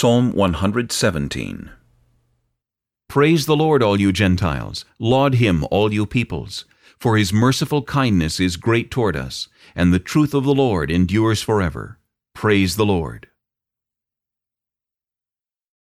Psalm 117 Praise the Lord, all you Gentiles. Laud him, all you peoples. For his merciful kindness is great toward us, and the truth of the Lord endures forever. Praise the Lord.